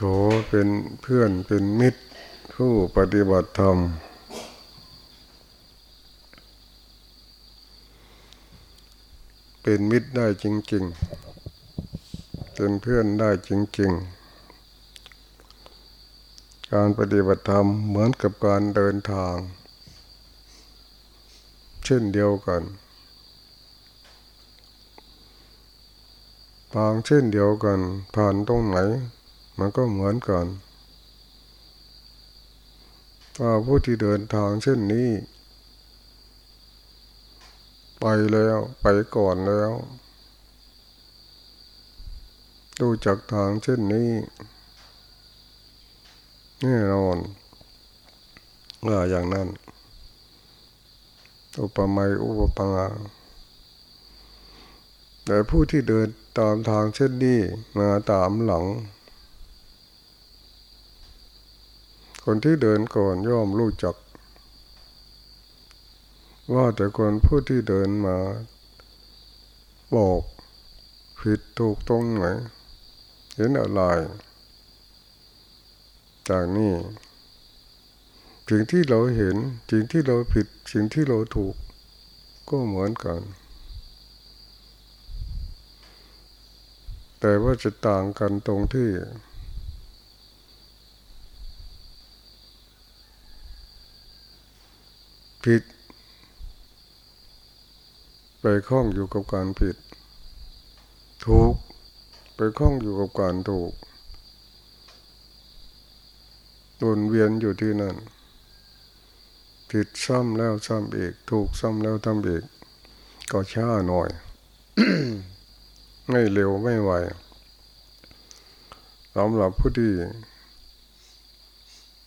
ขอเป็นเพื่อนเป็นมิตรผู้ปฏิบัติธรรม เป็นมิตรได้จริง ๆ เป็นเพื่อนได้จริง ๆ การปฏิบัติธรรมเหมือนกับการเดินทาง เช่นเดียวกัน ทางเช่นเดียวกันผ่านตรงไหน มันก็เหมือนกันถ้าผู้ที่เดินทางเช่นนี้ ไปแล้วไปก่อนแล้ว ดูจากทางเช่นนี้แน่นอนว่าอย่างนั้นอุปมาอุปปังแต่ผู้ที่เดินตามทางเช่นนี้มาตามหลัง คนที่เดินก่อนย่อมรู้จัก ว่าแต่คนผู้ที่เดินมา บอกผิดถูกตรงไหนเห็นอะไร จากนี้สิ่งที่เราเห็นสิ่งที่เราผิดสิ่งที่เราถูก ก็เหมือนกัน แต่ว่าจะต่างกันตรงที่ ผิด ไปคล้องอยู่กับการผิด ถูก ไปคล้องอยู่กับการถูกวนเวียนอยู่ที่นั่นผิดซ้ำแล้วซ้ำอีก ถูกซ้ำแล้วทำอีก ก็ช้าหน่อย ไม่เร็วไม่ไวสำหรับผู้ที่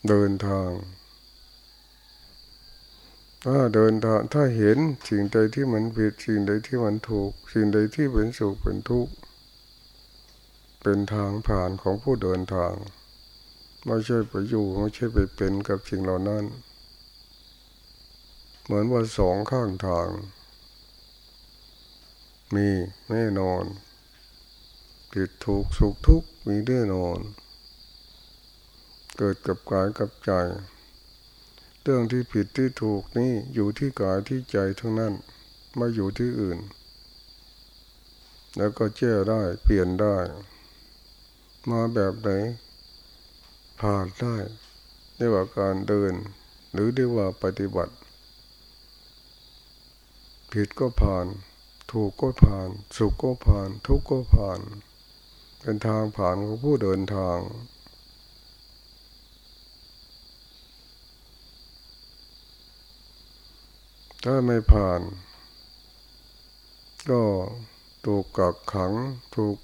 เดินทาง ถ้าเดินทางถ้าเห็นสิ่งใดที่มันผิดสิ่งใดที่มันถูก สิ่งใดที่เป็นสุขเป็นทุกข์เป็นทางผ่านของผู้เดินทาง ไม่ใช่ไปอยู่ไม่ใช่ไปเป็นกับสิ่งเหล่านั้น เหมือนว่าสองข้างทาง มีแน่นอนผิดถูกสุขทุกข์มีแน่นอน เกิดกับกายกับใจ เรื่องที่ผิดที่ถูกนี่อยู่ที่กายที่ใจทั้งนั้นไม่อยู่ที่อื่น แล้วก็แก้ได้เปลี่ยนได้ มาแบบไหนผ่านได้เรียกว่าการเดิน หรือเรียกว่าปฏิบัติ ผิดก็ผ่าน ถูกก็ผ่าน สุขก็ผ่าน ทุกข์ก็ผ่าน เป็นทางผ่านของผู้เดินทาง ถ้าไม่ผ่าน ก็ถูกกักขัง ถูก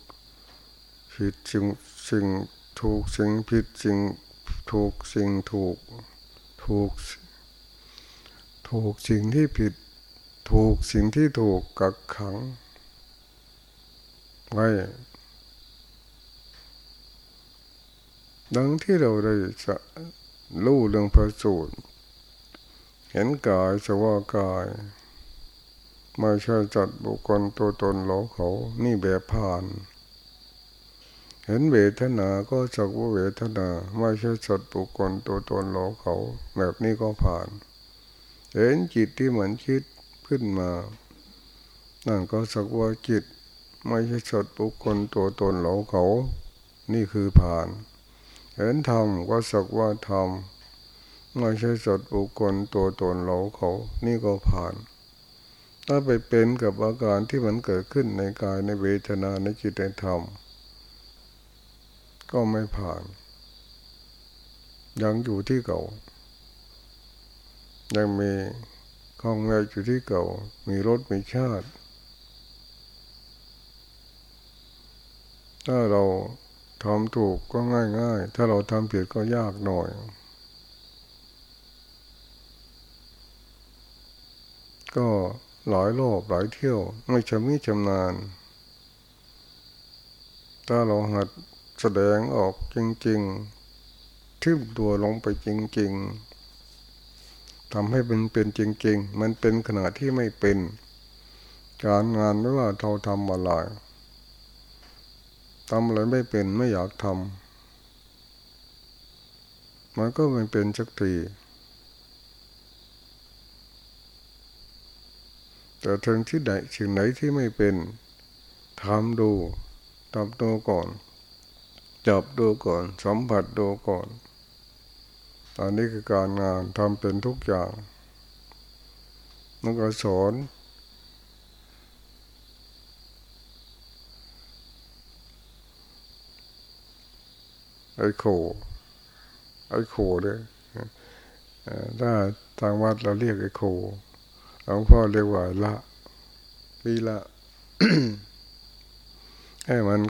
ผิดสิ่งสิ่งถูกสิ่งผิดสิ่งถูกสิ่งถูกถูก ถูกสิ่งที่ผิด ถูกสิ่งที่ถูกกักขังไว้ดังที่เราได้จะรู้เรื่องพระสูตร เห็นกายสว่ากายไม่ใช่จัดบุคคลตัวตนเราเขา นี่แบบผ่าน เห็นเวทนาก็จักว่าเวทนา ไม่ใช่จัดบุคคลตัวตนเราเขา แบบนี้ก็ผ่าน เห็นจิตที่เหมือนคิดขึ้นมา นั่นก็สักว่าจิต ไม่ใช่สัตว์บุคคลตัวตนเราเขา นี่คือผ่าน เห็นธรรมก็สักว่าธรรม ไม่ใช่สัตว์บุคคลตัวตนเราเขา นี่ก็ผ่าน ถ้าไปเป็นกับอาการที่มันเกิดขึ้นในกายในเวทนาในจิตในธรรม ก็ไม่ผ่าน ยังอยู่ที่เก่า ยังมีคลองแววอยู่ที่เก่า มีรถมีชาติ ถ้าเราทำถูกก็ง่ายง่ายถ้าเราทำผิดก็ยากหน่อย ก็หลายรอบหลายเที่ยว ไม่ชำนิชำนาญ ถ้าเราหัดแสดงออกจริง ๆทิ่มตัวลงไปจริง ๆทำให้เป็นเป็นจริง ๆ มันเป็นขณะที่ไม่เป็น การงานไม่ว่าเราทำอะไรทำอะไรไม่เป็นไม่อยากทำมันก็ไม่เป็นสักที แต่ถึงที่ใดสิ่งไหนที่ไม่เป็นทำดูทำดูก่อน จับดูก่อน สัมผัสดูก่อนอันนี้คือการงานทำเป็นทุกอย่างมันก็สอนไอ้โคไอ้โคเลยถ้าทางวัดเราเรียกไอ้โค หลวงพ่อเรียกว่าละปีละ ให้มัน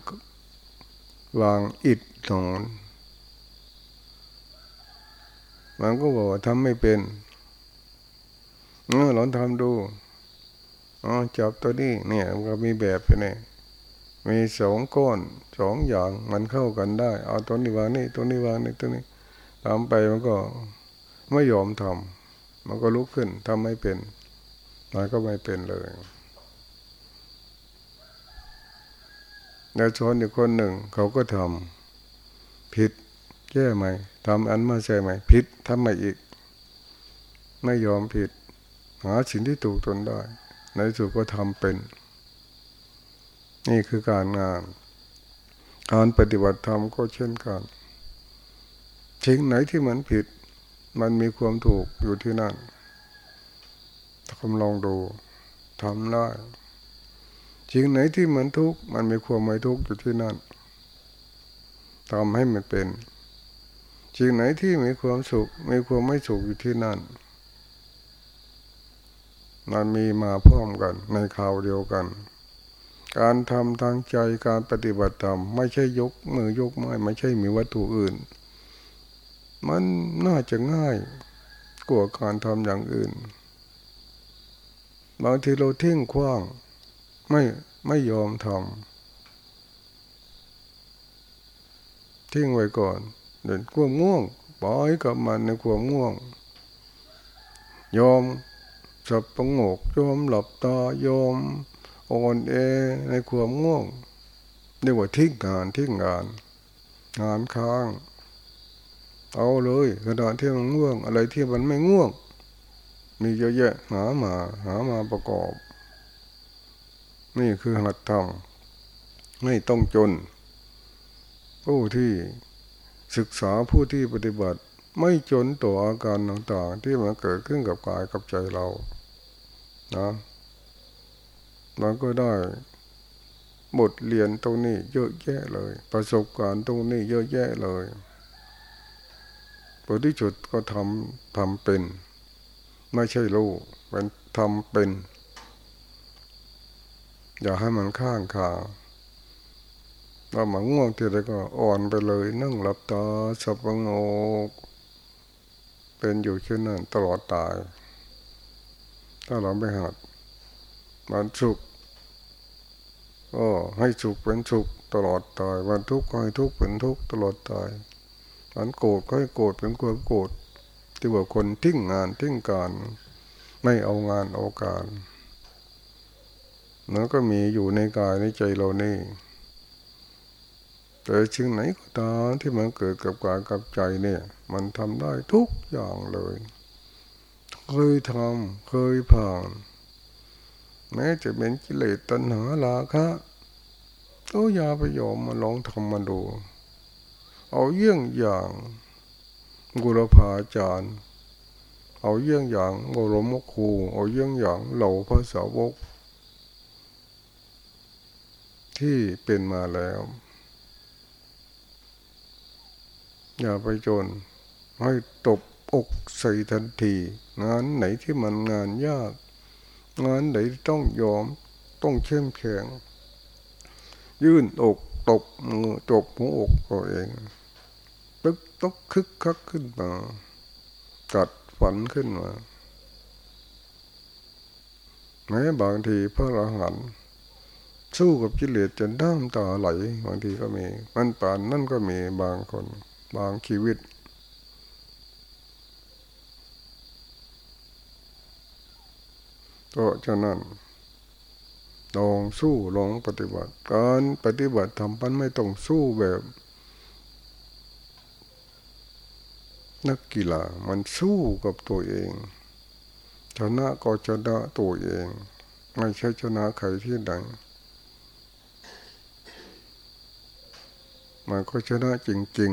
วางอิดถอนมันก็บอกว่าทำไม่เป็นเออลองทำดูอ๋อจับตัวนี้เนี่ยมันก็มีแบบไปเนี่ยมีสองก้อนสองอย่างมันเข้ากันได้ เอาตัวนี้วางนี่ตัวนี้วางนี่ตัวนี้ทำไปมันก็ไม่ยอมทำมันก็ลุกขึ้นทำไม่เป็น มันก็ไม่เป็นเลยแล้วชนอีกคนหนึ่ง เขาก็ทำผิดแก้ไหมทำอันมาใช่ไหมผิดทำใหม่อีก ไม่ยอมผิด หาสิ่งที่ถูกตนได้ ในสุดก็ทำเป็น นี่คือการงาน การปฏิบัติธรรมก็เช่นกันสิ่งไหนที่มันผิด มันมีความถูกอยู่ที่นั่น ทำลองดูทำได้สิ่งไหนที่เหมันทุกข์มันมีความไม่ทุกข์อยู่ที่นั่นทำให้มันเป็นสิ่งไหนที่มีความสุขมีความไม่สุขอยู่ที่นั่นมันมีมาพร้อมกันในคราวเดียวกัน การทำทางใจการปฏิบัติธรรมไม่ใช่ยกมือยกไม้ไม่ใช่มีวัตถุอื่น มันน่าจะง่ายกว่าการทำอย่างอื่น บางทีเราเที่ยงคว้าง ไม่ไม่ยอมทำทิ้งไว้ก่อน เดินความง่วงปล่อยกับมันในความง่วง ยอมสับประงกยอมหลับตายอมอ่อนเอในความง่วงเรียกว่าทิ้งงานทิ้งงาน งานค้าง เอาเลยขณะที่มันง่วง อะไรที่มันไม่ง่วง มีเยอะแยะหามา หามาประกอบ นี่คือหัดทำไม่ต้องจน ผู้ที่ศึกษาผู้ที่ปฏิบัติ ไม่จนต่ออาการต่างๆ ที่มันเกิดขึ้นกับกายกับใจเรานะมันก็ได้บทเรียนตรงนี้เยอะแยะเลย ประสบการณ์ตรงนี้เยอะแยะเลยผลที่จุดก็ทำทำเป็น ไม่ใช่รู้เป็นทำเป็น อย่าให้มันข้างขาเราหมาง่วงทีไรก็อ่อนไปเลย นั่งหลับตาสับงกเป็นอยู่เช่นนั้นตลอดตาย ถ้าเราไม่หัดมันสุขก็ให้สุขเป็นสุขตลอดตายวันทุกข์ก็ให้ทุกข์เป็นทุกข์ตลอดตายวันโกรธก็ให้โกรธเป็นความโกรธ ที่ว่าคนทิ้งงานทิ้งการ ไม่เอางานเอาการนั่นก็มีอยู่ในกายในใจเรานี่แต่ชิงไหนก็ตามที่มันเกิดกับกายกับใจเนี่ย มันทำได้ทุกอย่างเลย เคยทำเคยผ่าน แม้จะเป็นกิเลสตัณหาลาคะก็อย่าไปยอมมาลองทำมาดู เอาเยี่ยงอย่าง กุรพาจารย์ เอาเยี่ยงอย่างบรมครูเอาเยี่ยงอย่างเหล่าพระสาวก ที่เป็นมาแล้ว อย่าไปจน ให้ตบอกใส่ทันที งานไหนที่มันงานยาก งานไหนต้องยอมต้องเข้มแข็ง ยื่นอกตบมือจบหัวอกตัวเอง ตึกตกคึกคักขึ้นมาจัดฝันขึ้นมาแม้บางทีพระอรหันต์สู้กับกิเลสจนน้ำตาไหลบางทีก็มี มันป่านนั่นก็มีบางคน บางชีวิต ก็ฉะนั้นลองสู้ลองปฏิบัติ การปฏิบัติทำมันไม่ต้องสู้แบบ นักกีฬามันสู้กับตัวเองชนะก็ชนะตัวเอง ไม่ใช่ชนะใครที่ไหนมันก็ชนะจริง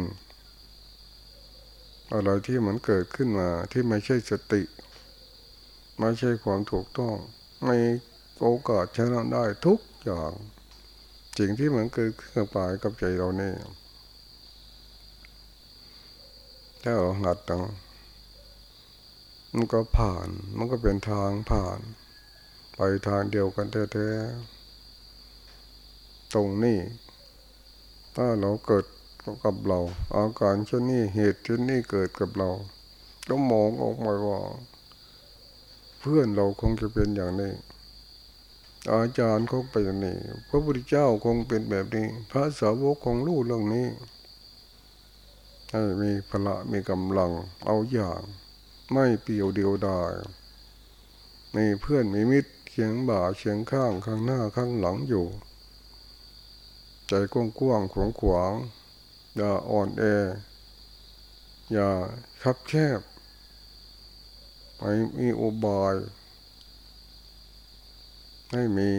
ๆ อะไรที่มันเกิดขึ้นมาที่ไม่ใช่สติ ไม่ใช่ความถูกต้อง ไม่โอกาสชนะได้ทุกอย่างสิ่งที่มันเกิดขึ้นปายกับใจเราเนี่ย ถ้าเราหัดตังมันก็ผ่าน มันก็เป็นทางผ่าน ไปทางเดียวกันแท้ๆตรงนี้ ถ้าเราเกิดกับเรา อาการเช่นนี้เหตุเช่นนี้เกิดกับเราต้องมองออกมาว่า เพื่อนเราคงจะเป็นอย่างนี้ อาจารย์คงเป็นอย่างนี้ พระพุทธเจ้าคงเป็นแบบนี้ พระสาวกคงรู้เรื่องนี้ ให้มีพละมีกำลังเอาอย่าง ไม่เปียวเดียวดายมีเพื่อนมีมิตรเคียงบ่าเคียงข้างข้างหน้าข้างหลังอยู่ ใจกว้างกว้างขวางขวางอย่าอ่อนแอ อย่าคับแคบไม่มีอุบายให้มี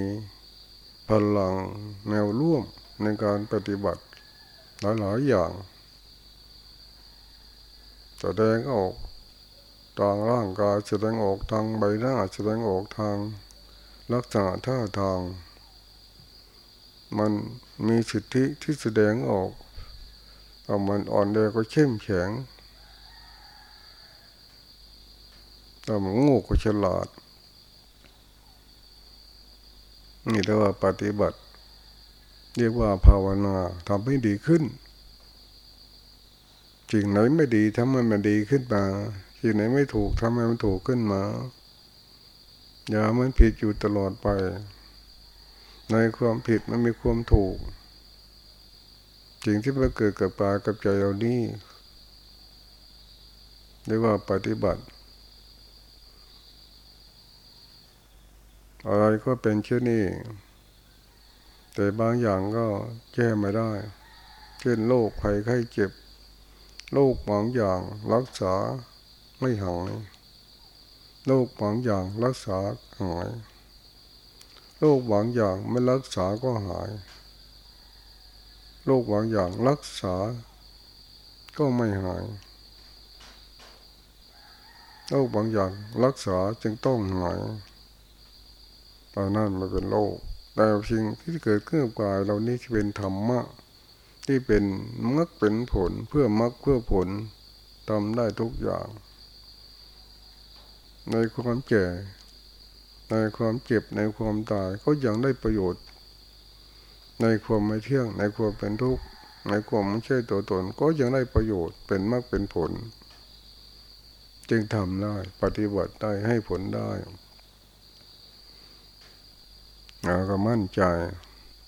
พลังแนวร่วมในการปฏิบัติหลายๆอย่าง แสดงออกทางร่างกายแสดงออกทางใบหน้าแสดงออกทางลักษณะท่าทาง มันมีสิทธิที่แสดงออกเอามันอ่อนแอก็เข้มแข็งแต่มันงูก็ฉลาด นี่เรียกว่าปฏิบัติ เรียกว่าภาวนาทำให้ดีขึ้น สิ่งไหนไม่ดีทำให้มันดีขึ้นมาสิ่งไหนไม่ถูกทำให้มันถูกขึ้นมา อย่ามันผิดอยู่ตลอดไป ในความผิดมันมีความถูกสิ่งที่มันเกิดกับปากับใจเรานี่เรียกว่าปฏิบัติ อะไรก็เป็นเช่นนี้ แต่บางอย่างก็แก้ไม่ได้ เช่นโรคภัยไข้เจ็บ โรคบางอย่างรักษาไม่หายโรคบางอย่างรักษาหายโรคบางอย่างไม่รักษาก็หายโรคบางอย่างรักษา ก็ไม่หายโรคบางอย่างรักษาจึงต้องหายตอนนั้นมันเป็นโรคแต่สิ่งที่เกิดขึ้นกับกายเรานี่เป็นธรรมะ ที่เป็นมรรคเป็นผลเพื่อมรรคเพื่อผลทำได้ทุกอย่าง ในความแก่ในความเจ็บในความตายก็ยังได้ประโยชน์ ในความไม่เที่ยง ในความเป็นทุกข์ในความไม่ใช่ตัวตนก็ยังได้ประโยชน์เป็นมรรคเป็นผล จึงทำได้ปฏิบัติได้ให้ผลได้เราก็มั่นใจ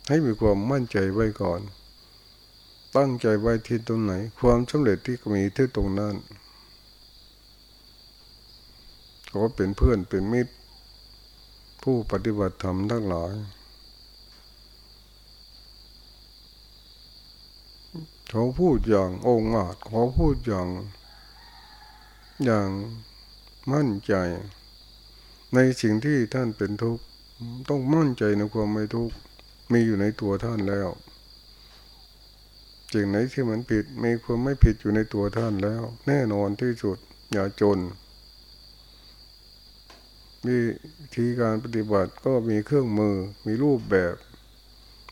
ให้มีความมั่นใจไว้ก่อน ตั้งใจไว้ที่ตรงไหน ความสำเร็จที่มีที่ตรงนั้นก็เป็นเพื่อนเป็นมิตร ผู้ปฏิบัติธรรมทั้งหลายเขาพูดอย่างองอาจเขาพูดอย่าง อย่างมั่นใจ ในสิ่งที่ท่านเป็นทุกข์ต้องมั่นใจในความไม่ทุกข์มีอยู่ในตัวท่านแล้ว สิ่งไหนที่มันผิดมีความไม่ผิดอยู่ในตัวท่านแล้ว แน่นอนที่สุด อย่าจนมีทีการปฏิบัติก็มีเครื่องมือ มีรูปแบบ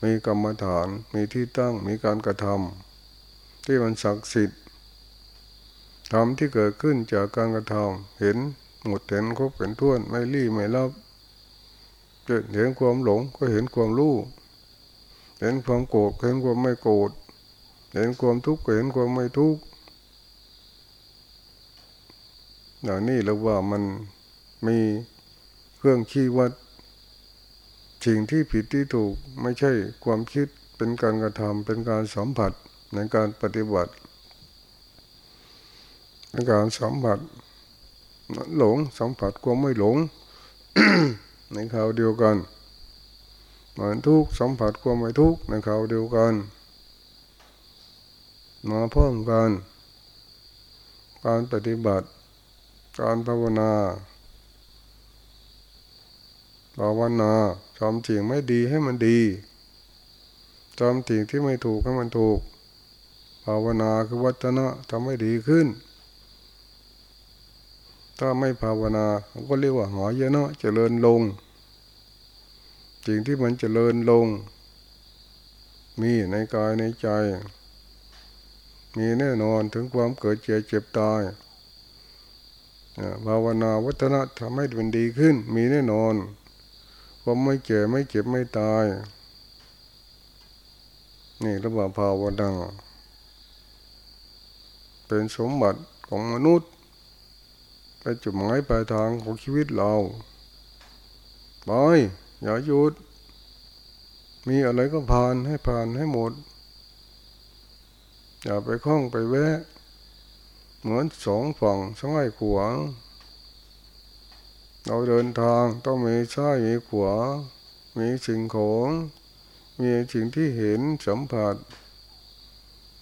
มีกรรมฐาน มีที่ตั้ง มีการกระทำที่มันศักดิ์สิทธิ์ทำที่เกิดขึ้นจากการกระทำเห็นหมดเห็นครบเห็นท้วนไม่รีไม่รับเห็นความหลงก็เห็นความรู้ เห็นความโกรธเห็นความไม่โกรธ เห็นความทุกข์เห็นความไม่ทุกข์อย่างนี้เราว่ามันมีเครื่องชี้วัดสิ่งที่ผิดที่ถูกไม่ใช่ความคิดเป็นการกระทำเป็นการสัมผัสในการปฏิบัติในการสัมผัสหลงสัมผัสความไม่หลง ในข่าวเดียวกันเหมือนทุกสัมผัสความไม่ทุกในข่าวเดียวกัน มาพร้อมกัน การปฏิบัติ การภาวนาภาวนาทำสิ่งไม่ดีให้มันดีทำสิ่งที่ไม่ถูกให้มันถูก ภาวนาคือวัฒนะทำให้ดีขึ้น ถ้าไม่ภาวนาก็เรียกว่าหอยเนาะเจริญลง สิ่งที่มันเจริญลง มีในกายในใจ มีแน่นอนถึงความเกิดเจ็บเจ็บตายภาวนาวัฒนะทำให้มันดีขึ้น มีแน่นอนความไม่เจ็บไม่เจ็บไม่ตาย นี่ระบาภาวนาเป็นสมบัติของมนุษย์เป็นจุดหมายปลายทางของชีวิตเราไปอย่าหยุด มีอะไรก็ผ่านให้ผ่านให้หมด อย่าไปคล้องไปแวะ เหมือนสองฝั่งซ้ายขวา เราเดินทางต้องมีซ้ายมีขวา มีสิ่งของ มีสิ่งที่เห็นสัมผัส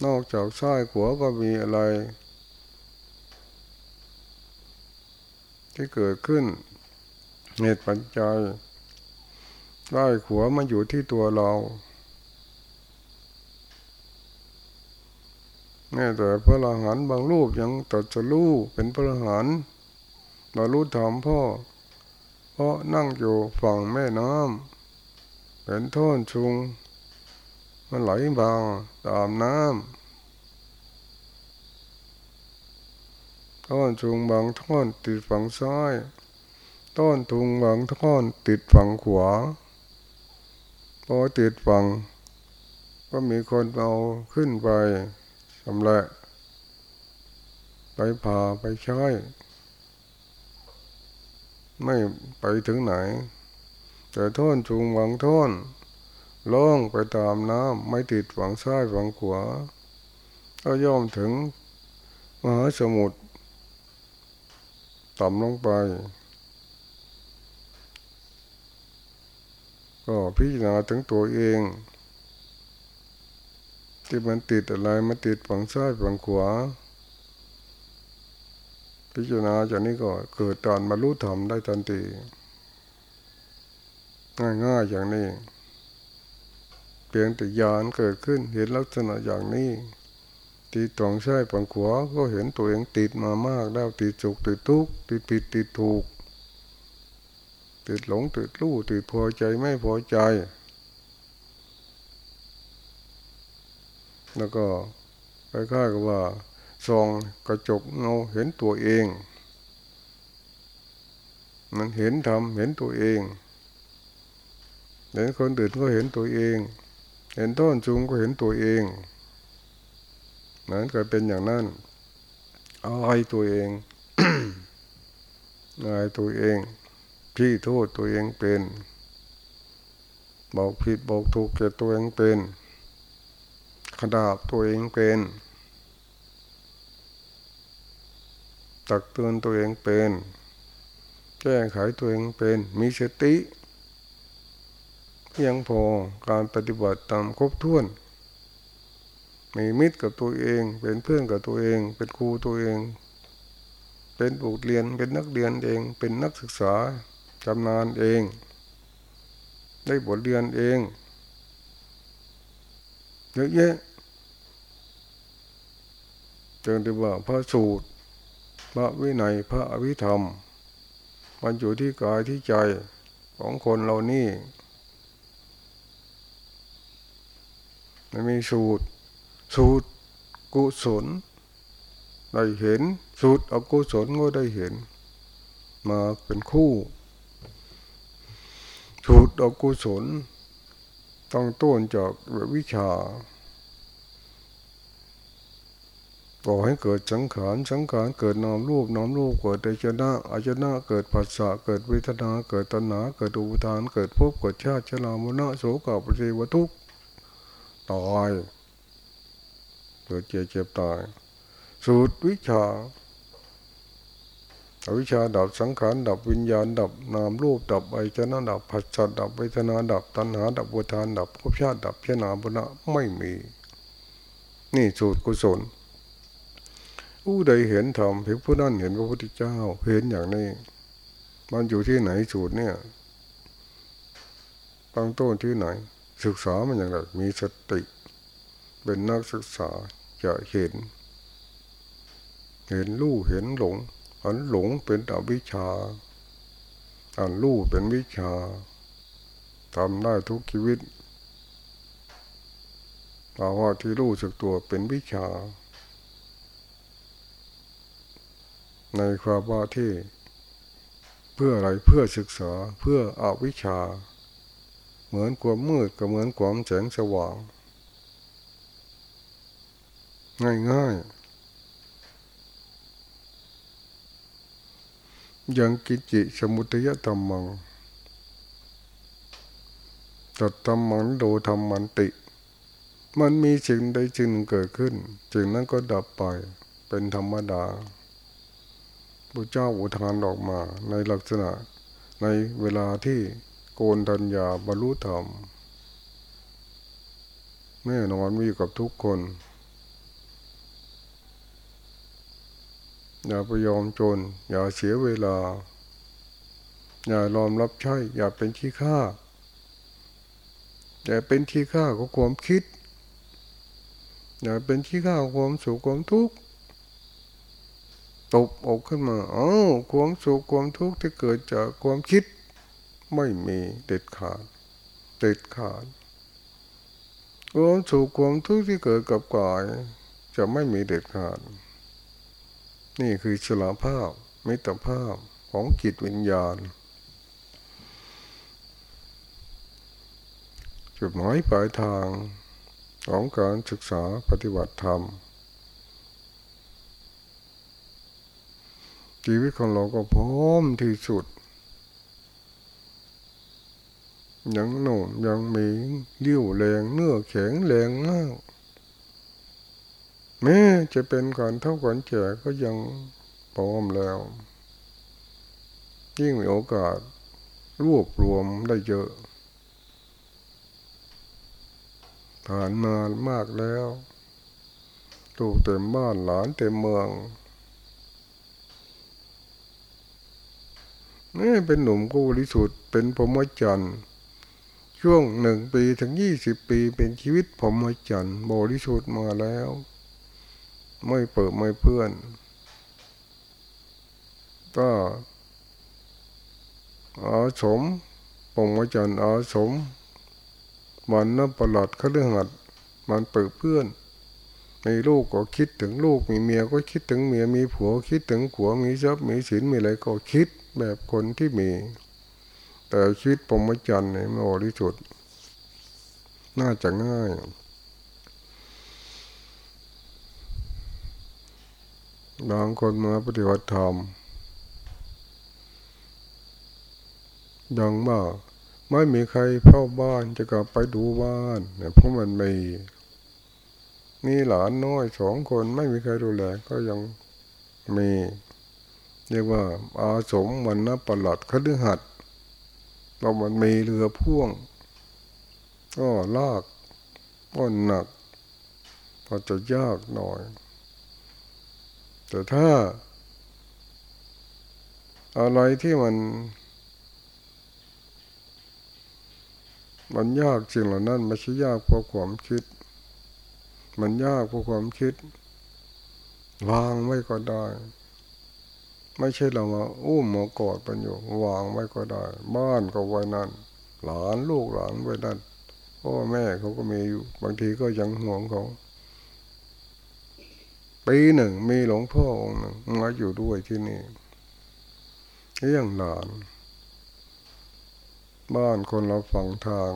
นอกจากซ้ายขวาก็มีอะไร ที่เกิดขึ้นเหตุปัจจัยได้ขัวมาอยู่ที่ตัวเรา แม่แต่พระอรหันต์บางรูปยังตัดจะรู้เป็นพระอรหันต์มารู้ถามพ่อ เพราะนั่งอยู่ฝั่งแม่น้ำเป็นท่อนชุง มันไหลบางตามน้ำท่อนชุงบางท่อนติดฝั่งซ้ายต้นทุงบางท่อนติดฝั่งขวาพอติดฝั่งก็มีคนเอาขึ้นไป สำเร็จไปพาไปใช้ไม่ไปถึงไหน แต่ท่อนจูงหวังท่อนล่องไปตามน้ำไม่ติดฝังซ้ายฝังขวาก็ย่อมถึงมหาสมุทรต่ำลงไป ก็พิจารณาถึงตัวเอง ที่มันติดอะไรมันติดฝั่งซ้ายฝั่งขวา พิจารณาจากนี้ก็เกิดตอนมารู้ธรรมได้ทันทีง่ายๆอย่างนี้ เพียงแต่ยานเกิดขึ้นเห็นลักษณะอย่างนี้ติดตรงซ้ายฝั่งขวาก็เห็นตัวเองติดมามากแล้วติดจุกติดทุกติดผิดติดถูก ติดหลงติดรู้ติดพอใจไม่พอใจ แล้วก็คล้ายๆกับว่าส่องกระจกเงาเห็นตัวเอง มันเห็นทำเห็นตัวเอง เห็นคนอื่นก็เห็นตัวเอง เห็นต้นจุงก็เห็นตัวเองนั้นก็เป็นอย่างนั้นอายตัวเองอายตัวเองพี่โทษตัวเองเป็น บอกผิดบอกถูกเก่ตัวเองเป็น ขดาบตัวเองเป็น ตักเตือนตัวเองเป็น แก้ไขตัวเองเป็น มีสติเพียงพอการปฏิบัติตามครบถ้วน มีมิตรกับตัวเอง เป็นเพื่อนกับตัวเอง เป็นครูตัวเอง เป็นบุตรเรียน เป็นนักเรียนเอง เป็นนักศึกษาจำนานเอง ได้บทเรียนเองเยอะแยะ จึงได้ว่าพระสูตร พระวินัยพระอภิธรรม มันอยู่ที่กายที่ใจของคนเรานี่มันมีสูตร สูตรกุศลได้เห็น สูตรอกุศลก็ได้เห็น มาเป็นคู่ สูตรอกุศลต้องต้นจากวิชา ก่อให้เกิดสังขาร สังขารเกิดนามรูปนามรูปเกิดเดชนะอาจนะเกิดปัสสะเกิดเวทนา เกิดตัณหา เกิดอุปทาน เกิดภพเกิดชาติชรามนะโสกปฏิวทุกตายเกิดเจ็บเจ็บตาย สูตรวิชาอวิชาดับสังขารดับวิญญาณ ดับนามรูปดับไอจนะดับผัสสะดับเวทนาดับตัณหา ดับบุทาน ดับภพชาติดับเจนาบุญะไม่มี นี่สูตรกุศล ผู้ใดเห็นธรรมเพียงผู้นั้นเห็นพระพุทธเจ้าเห็นอย่างนี้ มันอยู่ที่ไหนสูตรเนี่ยตั้งต้นที่ไหน ศึกษามันอย่างไรมีสติ เป็นนักศึกษาจะเห็น เห็นลู่เห็นหลงอันหลงเป็นอวิชชาอันลู่เป็นวิชาทำได้ทุกชีวิตภาวะที่รู้สึกตัวเป็นวิชา ในความว่าที่เพื่ออะไรเพื่อศึกษาเพื่ออวิชชา เหมือนความมืดก็เหมือนความแสงสว่าง ง่ายๆยังกิจิสมุทยธรรมังตัดธรรมังโดธรรมันติ มันมีสิ่งใดจึงเกิดขึ้นจึงนั้นก็ดับไปเป็นธรรมดา พระเจ้าอุทานออกมา ในลักษณะในเวลาที่โกนทัญญาบรรลุธรรมแน่นอนมีกับทุกคน อย่าไปยอมจน อย่าเสียเวลา อย่ารอมรับใช้ อย่าเป็นขี้ข้าอย่าเป็นขี้ข้าของความคิด อย่าเป็นที่ข้าวความสุขความทุกข์ ตบอกขึ้นมาอ๋อความสุขความทุกข์ที่เกิดจากความคิด ไม่มีเด็ดขาดเด็ดขาดความสุขความทุกข์ที่เกิดกับกาย จะไม่มีเด็ดขาด นี่คือฉลาภาพมิตรภาพของจิตวิญญาณ จุดหมายปลายทางของการศึกษาปฏิบัติธรรม ชีวิตของเราก็พร้อมที่สุด ยังหนุ่มยังมีเลี้ยวแรงเนื้อแข็งแรงมากแม้จะเป็นการเท่ากันแก่ก็ยังพร้อมแล้ว ยิ่งมีโอกาสรวบรวมได้เยอะผ่านมามากแล้วลูกเต็มบ้านหลานเต็มเมือง นี่เป็นหนุ่มกูบริสุทธิ์เป็นพรหมจรรย์ช่วงหนึ่งปีถึงยี่สิบปีเป็นชีวิตพรหมจรรย์บริสุทธิ์มาแล้ว ไม่เปิดไม่เพื่อน ก็อาสมพรหมจรรย์อาสมมันนับประหลาดเขาเรื่องหัดมันเปิดเพื่อนมีลูกก็คิดถึงลูกมีเมียก็คิดถึงเมียมีผัวคิดถึงผัวมีทรัพย์มีสินมีอะไรก็คิด แบบคนที่มี แต่ชีวิตปมจันทร์เนี่ยมันบริสุทธิ์น่าจะง่าย บางคนมาปฏิบัติธรรมยังบ้าไม่มีใครเฝ้าบ้านจะกลับไปดูบ้านเนี่ยเพราะมันมีมีหลานน้อยสองคนไม่มีใครดูแลก็ยังมี เรียกว่าอาสมวันนประหลัดคฤหัสเรามันมีเรือพ่วง ก็ลากก็หนักก็จะยากหน่อย แต่ถ้า อะไรที่มัน มันยากจริงเหล่านั้นไม่ใช่ยากเพราะความคิด มันยากเพราะความคิด วางไว้ก็ได้ ไม่ใช่เรามาอุ้มมากอดปันอยู่วางไว้ก็ได้ บ้านก็ไว้นั่น หลานลูกหลานไว้นั่นพ่อแม่เขาก็มีอยู่บางทีก็ยังห่วงเขาปีหนึ่งมีหลวงพ่อองค์หนึ่งมาอยู่ด้วยที่นี่เลี้ยงหลาน บ้านคนเราฝั่งทาง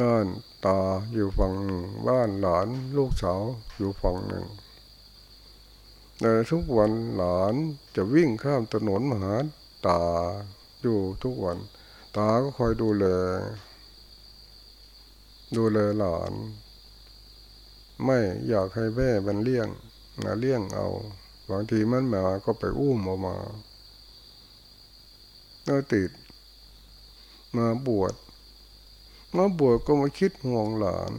บ้านตาอยู่ฝั่งหนึ่งบ้านหลานลูกสาวอยู่ฝั่งหนึ่ง ในทุกวันหลานจะวิ่งข้ามถนนมหาตาอยู่ทุกวัน ตาก็คอยดูแล ดูแลหลาน ไม่อยากให้แม่มันเลี้ยงมาเลี้ยงเอาบางทีมันมาก็ไปอุ้มออกมาก็ติด มาบวชมาบวชก็มาคิดห่วงหลาน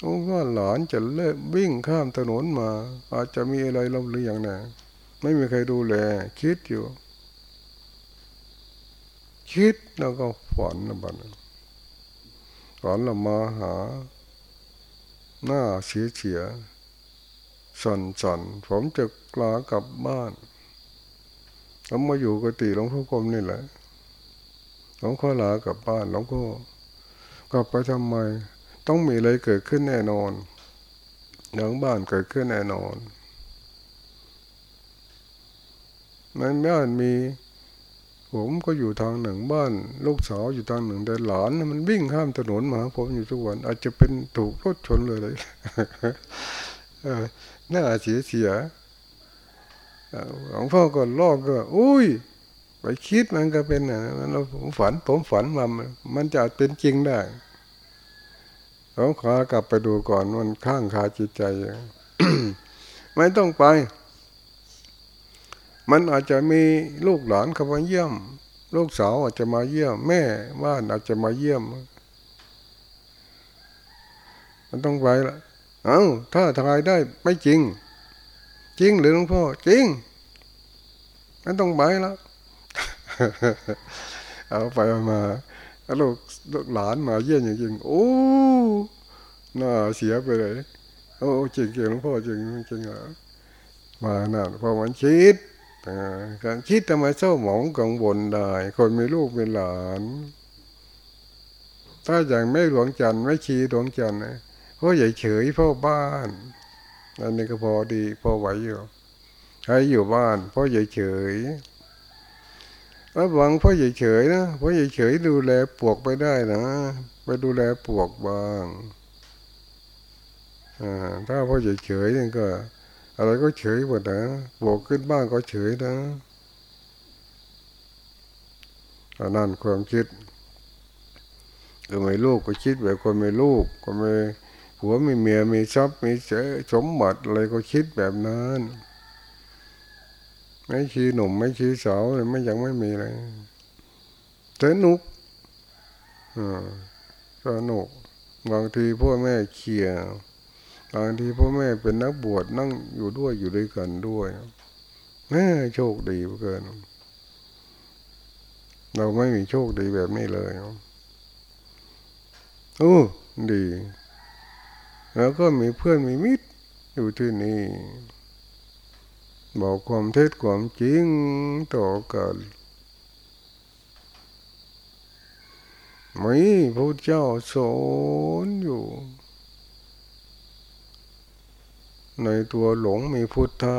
โอ้ว่าหลานจะเลิกวิ่งข้ามถนนมา อาจจะมีอะไรเราหรือยังนะไม่มีใครดูแล คิดอยู่ คิดแล้วก็ฝันนะบัดฝันเรามาหา หน้าเสียเฉียสันสันผมจะกลากลับบ้านผมมาอยู่กติหลวงพ่อกรมนี่แหละหลวงพ่อลากลับบ้านหลวงพ่อกลับไปทำไม ต้องมีอะไรเกิดขึ้นแน่นอนหลังบ้านเกิดขึ้นแน่นอน มันไม่อาจมี ผมก็อยู่ทางหนึ่งบ้าน ลูกสาวอยู่ทางหนึ่งแต่หลานมันวิ่งข้ามถนนมาผมอยู่ทุกวัน อาจจะเป็นถูกรถชนเลยเลยน่าเสียเสียหลวงพ่อก็ลอกก็ อุ้ย ไปคิดมันก็เป็นอะเราผมฝัน ผมฝันมามันจะเป็นจริงได้ ผมขอกลับไปดูก่อนมันข้างคาจิตใจไม่ต้องไป มันอาจจะมีลูกหลานเข้ามาเยี่ยม ลูกสาวอาจจะมาเยี่ยม แม่บ้านอาจจะมาเยี่ยม มันต้องไปละเอา้าถ้าทายได้ไม่จริง จริงหรือหลวงพ่อจริงมันต้องไปแล้วเอาไปมา ลูกลูกหลานมาเยี่ยมจริงๆโอ้น่าเสียไปเลยโอ้จริงจริงหลวงพ่อจริงจริงเหรอมานั่นพอมันคิดการคิดทำไมเศร้าหมองกังวลได้ คนมีลูกมีหลาน ถ้าอย่างไม่หลวงจันทร์ไม่ชีหลวงจันทร์นะพ่อใหญ่เฉยพ่อบ้านอันนี้ก็พอดีพอไหวอยู่ให้อยู่บ้านพ่อใหญ่เฉย ระวังพ่อใหญ่เฉยนะพ่อใหญ่เฉยดูแลปวกไปได้นะ ไปดูแลปวกบ้างถ้าพ่อใหญ่เฉยนี่ก็ อะไรก็เฉยหมดนะปวกขึ้นบ้านก็เฉยนะอันนั้นความคิดก็ไม่ลูกก็คิดแบบคนไม่ลูกก็ไม่ผัวมีเมียมีทรัพย์มีเจสมบัติอะไรก็คิดแบบนั้น ไม่ชีหนุ่ม ไม่ชีสาวไม่ยังไม่มีเลยสนุกอ่าสนุกบางทีพ่อแม่เคียบางทีพ่อแม่เป็นนักบวชนั่งอยู่ด้วยอยู่ด้วยกันด้วยแม่โชคดีเกิน เราไม่มีโชคดีแบบนี้เลยโอ้ดี แล้วก็มีเพื่อนมีมิตรอยู่ที่นี่ บอกความเท็จความจริงต่อกันมีพระเจ้าสอนอยู่ ในตัวหลงมีพุทธะ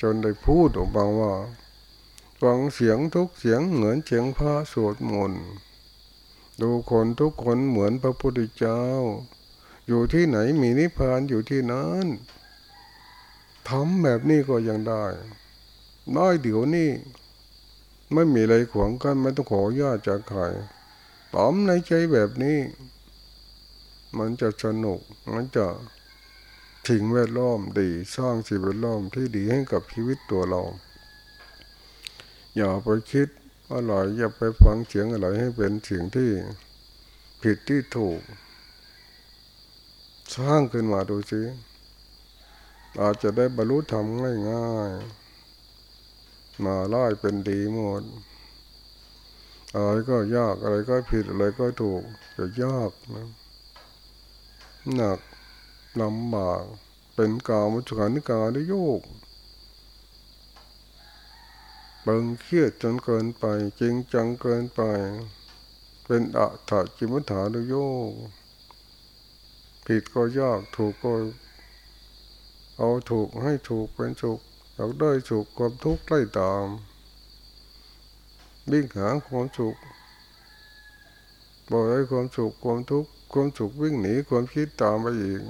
จนได้พูดออกมาว่าฟังเสียงทุกเสียงเหมือนเสียงพระสวดมนต์ดูคนทุกคนเหมือนพระพุทธเจ้า อยู่ที่ไหนมีนิพพานอยู่ที่นั้น ทำแบบนี้ก็ยังได้ น้อยเดี๋ยวนี้ไม่มีอะไรขวางกันไม่ต้องขอญาตจากใครตอมในใจแบบนี้ มันจะสนุก มันจะถิงแวดล้อมดีสร้างสิ่งแวดล้อมที่ดีให้กับชีวิตตัวเรา อย่าไปคิดอะไรอย่าไปฟังเสียงอะไรให้เป็นเสิ่งที่ผิดที่ถูก สร้างขึ้นมาดูสิ อาจจะได้บรรลุธรรมง่ายๆมาไล่เป็นดีหมดอะไรก็ยากอะไรก็ผิดอะไรก็ถูกจะยากนะหนักลำบากเป็นกามุจกานิกาได้โยกเบิงเครียดจนเกินไป จริงจังเกินไป เป็นอัตถจิมุถาได้โยกผิดก็ยากถูกก็ เอาถูกให้ถูกเป็นสุขอยากได้สุขความทุกข์ไล่ตามวิ่งหาความสุขบอกให้ความสุขความทุกข์ความสุขวิ่งหนีความคิดตามไปอีก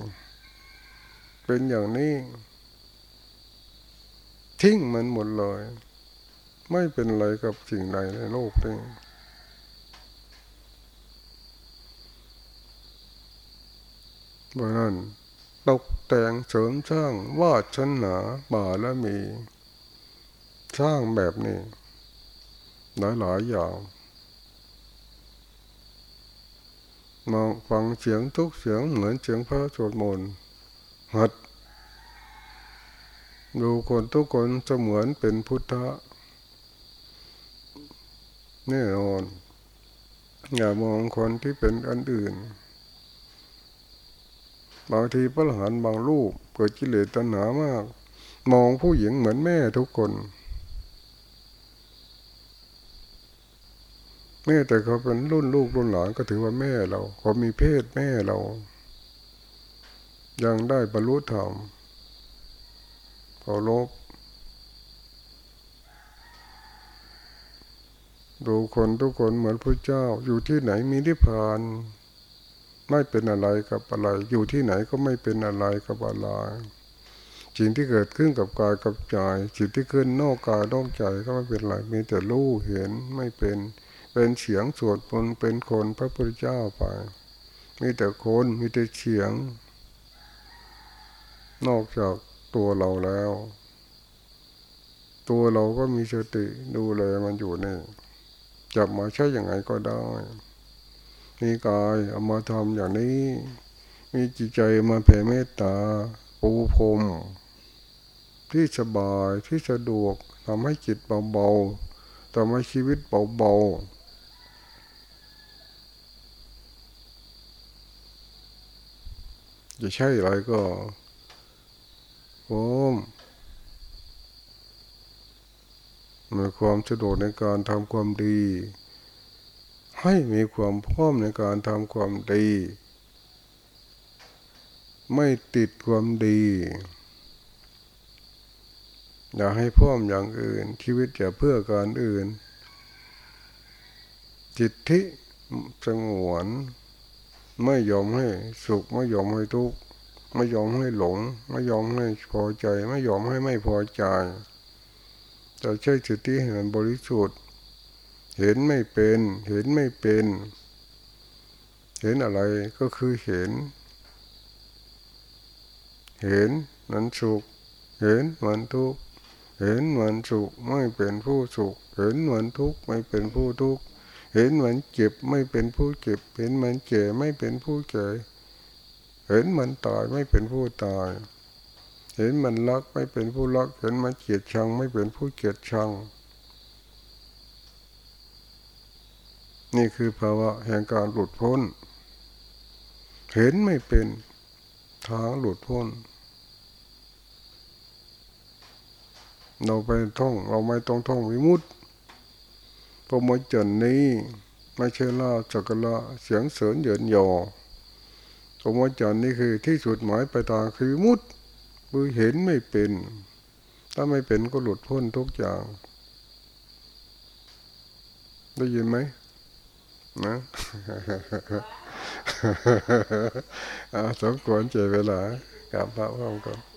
เป็นอย่างนี้ ทิ้งมันหมดเลย ไม่เป็นไรกับสิ่งใดในโลกนี้เพราะนั้นตก แต่งเสริมสร้างวาชนาบาและมี สร้างแบบนี้ หลายหลายอย่างมองฟังเสียงทุกเสียงเหมือนเสียงพระสวดมนต์หัด ดูคนทุกคนจะเสมือนเป็นพุทธะแน่นอนอย่ามองคนที่เป็นอันอื่น บางทีพระหันบางรูปเกิดกิเลสตัณหามาก มองผู้หญิงเหมือนแม่ทุกคนแม่แต่เขาเป็นรุ่นลูกรุ่นหลานก็ถือว่าแม่เราเขามีเพศแม่เรา ยังได้บรรลุธรรมเคารพดูคนทุกคนเหมือนพระเจ้าอยู่ที่ไหนมีนิพพาน ไม่เป็นอะไรกับอะไร อยู่ที่ไหนก็ไม่เป็นอะไรกับอะไรสิ่งที่เกิดขึ้นกับกายกับใจสิ่งที่ขึ้นนอกกายนอกใจก็ไม่เป็นไรมีแต่รู้เห็นไม่เป็นเป็นเสียงสวดมนต์เป็นคนพระพุทธเจ้าไป มีแต่คนมีแต่เสียง นอกจากตัวเราแล้ว ตัวเราก็มีสติดูแลมันอยู่นี่จับมาใช้อย่างไรก็ได้ มีกายเอามาทำอย่างนี้ มีจิตใจมาแผ่เมตตา ปูพรมที่สบายที่สะดวกทำให้จิตเบาๆทำให้ชีวิตเบาๆจะใช่อะไรก็พร้อมมีความสะดวกในการทำความดี ให้มีความพร้อมในการทำความดี ไม่ติดความดี อย่าให้พร้อมอย่างอื่น ชีวิตจะเพื่อการอื่น จิตที่สงวนไม่ยอมให้สุขไม่ยอมให้ทุกข์ไม่ยอมให้หลง ไม่ยอมให้พอใจ ไม่ยอมให้ไม่พอใจจะใช้สติให้มันบริสุทธิ์ เห็นไม่เป็น เห็นไม่เป็น เห็นอะไรก็คือเห็น เห็นมันสุข เห็นมันทุกข์ เห็นมันสุขไม่เป็นผู้สุข เห็นมันทุกข์ไม่เป็นผู้ทุกข์ เห็นมันเจ็บไม่เป็นผู้เจ็บ เห็นมันเจ็ไม่เป็นผู้เจ็บเห็นมันตายไม่เป็นผู้ตาย เห็นมันรักไม่เป็นผู้รัก เห็นมันเกลียดชังไม่เป็นผู้เกลียดชัง นี่คือภาวะแห่งการหลุดพ้น เห็นไม่เป็นทางหลุดพ้น เราไปท่องเราไม่ต้องท่องวิมุตติพรหมจรณ์นี้ไม่ใช่ลาจักระเสียงเสริญเยินยอพรหมจรณ์นี่คือที่สุดหมายไปตาคือมุดคือเห็นไม่เป็น ถ้าไม่เป็นก็หลุดพ้นทุกอย่าง ได้ยินไหม นะสมควรเจเวลากลับพระพร้อมกัน